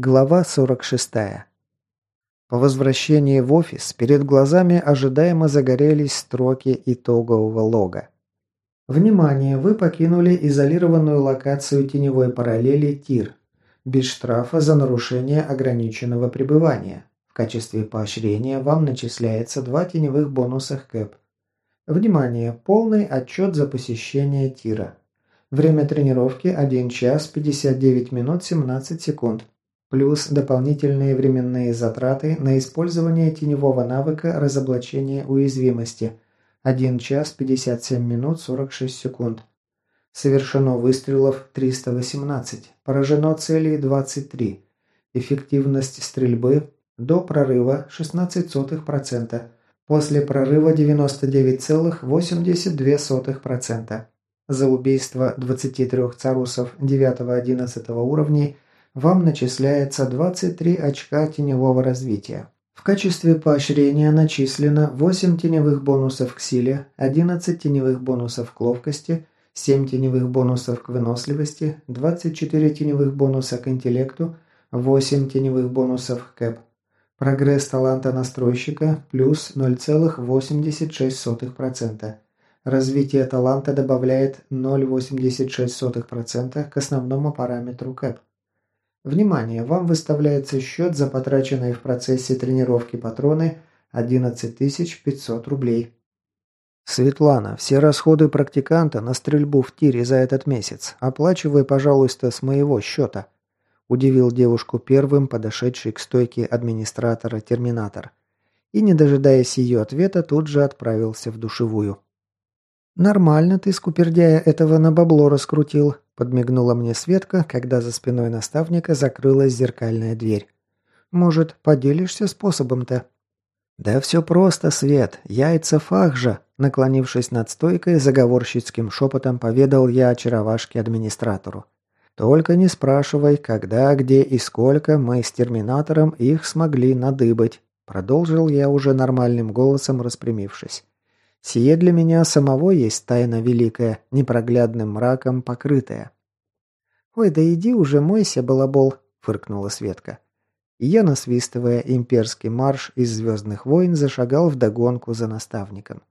Глава 46. По возвращении в офис перед глазами ожидаемо загорелись строки итогового лога. Внимание! Вы покинули изолированную локацию теневой параллели ТИР. Без штрафа за нарушение ограниченного пребывания. В качестве поощрения вам начисляется два теневых бонуса КЭП. Внимание! Полный отчет за посещение ТИРа. Время тренировки 1 час 59 минут 17 секунд. Плюс дополнительные временные затраты на использование теневого навыка разоблачения уязвимости. 1 час 57 минут 46 секунд. Совершено выстрелов 318. Поражено целей 23. Эффективность стрельбы до прорыва 16%. После прорыва 99,82%. За убийство 23 царусов 9-11 уровней – вам начисляется 23 очка теневого развития. В качестве поощрения начислено 8 теневых бонусов к силе, 11 теневых бонусов к ловкости, 7 теневых бонусов к выносливости, 24 теневых бонуса к интеллекту, 8 теневых бонусов к КЭП. Прогресс таланта настройщика плюс 0,86%. Развитие таланта добавляет 0,86% к основному параметру КЭП. Внимание! Вам выставляется счет за потраченные в процессе тренировки патроны 11 500 рублей. Светлана, все расходы практиканта на стрельбу в тире за этот месяц оплачивай, пожалуйста, с моего счета. Удивил девушку первым подошедший к стойке администратора терминатор. И, не дожидаясь ее ответа, тут же отправился в душевую. «Нормально ты, скупердяя, этого на бабло раскрутил», Подмигнула мне Светка, когда за спиной наставника закрылась зеркальная дверь. «Может, поделишься способом-то?» «Да все просто, Свет. Яйца фахжа!» Наклонившись над стойкой, заговорщицким шепотом поведал я очаровашке-администратору. «Только не спрашивай, когда, где и сколько мы с терминатором их смогли надыбать», продолжил я уже нормальным голосом, распрямившись. Сие для меня самого есть тайна великая, непроглядным мраком покрытая. «Ой, да иди уже, мойся, балабол!» – фыркнула Светка. И я, насвистывая имперский марш из «Звездных войн», зашагал вдогонку за наставником.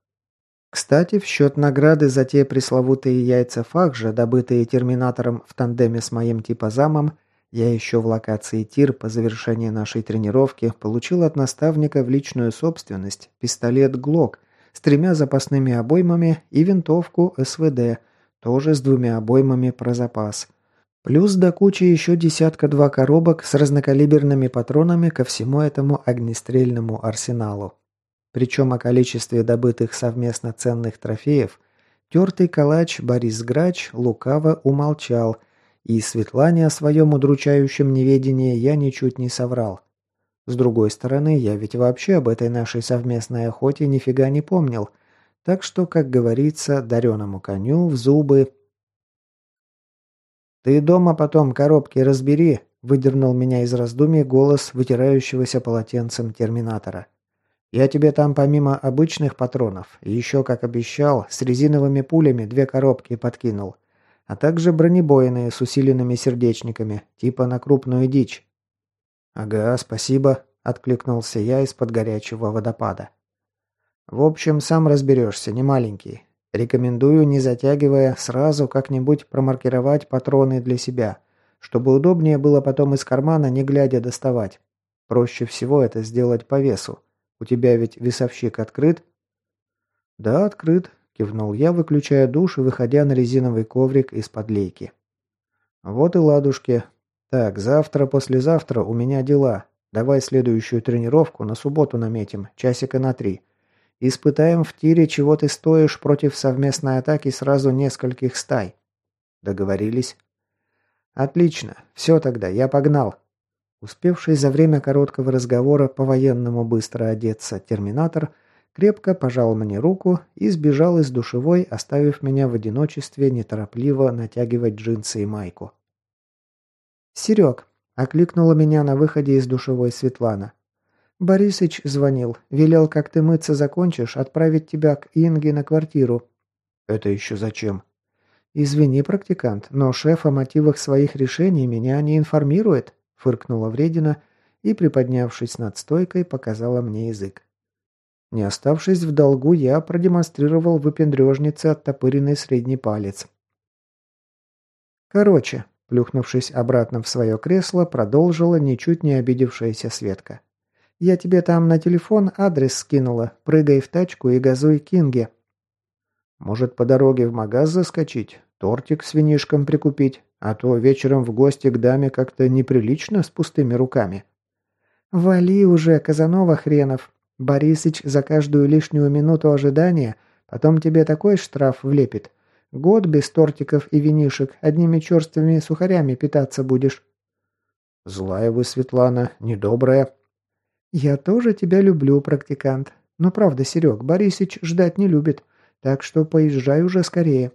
Кстати, в счет награды за те пресловутые яйца Фахжа, добытые терминатором в тандеме с моим типозамом, я еще в локации ТИР по завершении нашей тренировки получил от наставника в личную собственность пистолет «Глок», с тремя запасными обоймами и винтовку СВД, тоже с двумя обоймами про запас. Плюс до кучи еще десятка-два коробок с разнокалиберными патронами ко всему этому огнестрельному арсеналу. Причем о количестве добытых совместно ценных трофеев тертый калач Борис Грач лукаво умолчал, и Светлане о своем удручающем неведении я ничуть не соврал. С другой стороны, я ведь вообще об этой нашей совместной охоте нифига не помнил. Так что, как говорится, дареному коню в зубы. «Ты дома потом коробки разбери», – выдернул меня из раздумий голос вытирающегося полотенцем терминатора. «Я тебе там помимо обычных патронов, еще, как обещал, с резиновыми пулями две коробки подкинул, а также бронебойные с усиленными сердечниками, типа на крупную дичь. «Ага, спасибо», – откликнулся я из-под горячего водопада. «В общем, сам разберешься, не маленький. Рекомендую, не затягивая, сразу как-нибудь промаркировать патроны для себя, чтобы удобнее было потом из кармана, не глядя, доставать. Проще всего это сделать по весу. У тебя ведь весовщик открыт?» «Да, открыт», – кивнул я, выключая душ и выходя на резиновый коврик из-под лейки. «Вот и ладушки. «Так, завтра-послезавтра у меня дела. Давай следующую тренировку на субботу наметим, часика на три. Испытаем в тире, чего ты стоишь против совместной атаки сразу нескольких стай». «Договорились?» «Отлично. Все тогда, я погнал». Успевший за время короткого разговора по-военному быстро одеться терминатор крепко пожал мне руку и сбежал из душевой, оставив меня в одиночестве неторопливо натягивать джинсы и майку. «Серег», – окликнула меня на выходе из душевой Светлана. «Борисыч звонил. Велел, как ты мыться закончишь, отправить тебя к Инге на квартиру». «Это еще зачем?» «Извини, практикант, но шеф о мотивах своих решений меня не информирует», фыркнула Вредина и, приподнявшись над стойкой, показала мне язык. Не оставшись в долгу, я продемонстрировал выпендрежнице оттопыренный средний палец. Короче, плюхнувшись обратно в свое кресло, продолжила ничуть не обидевшаяся Светка. «Я тебе там на телефон адрес скинула. Прыгай в тачку и газуй Кинге». «Может, по дороге в магаз заскочить? Тортик с винишком прикупить? А то вечером в гости к даме как-то неприлично с пустыми руками». «Вали уже, Казанова хренов. Борисыч за каждую лишнюю минуту ожидания потом тебе такой штраф влепит. Год без тортиков и винишек, одними черствыми сухарями питаться будешь». «Злая вы, Светлана, недобрая». «Я тоже тебя люблю, практикант. Но правда, Серег, Борисыч ждать не любит, так что поезжай уже скорее.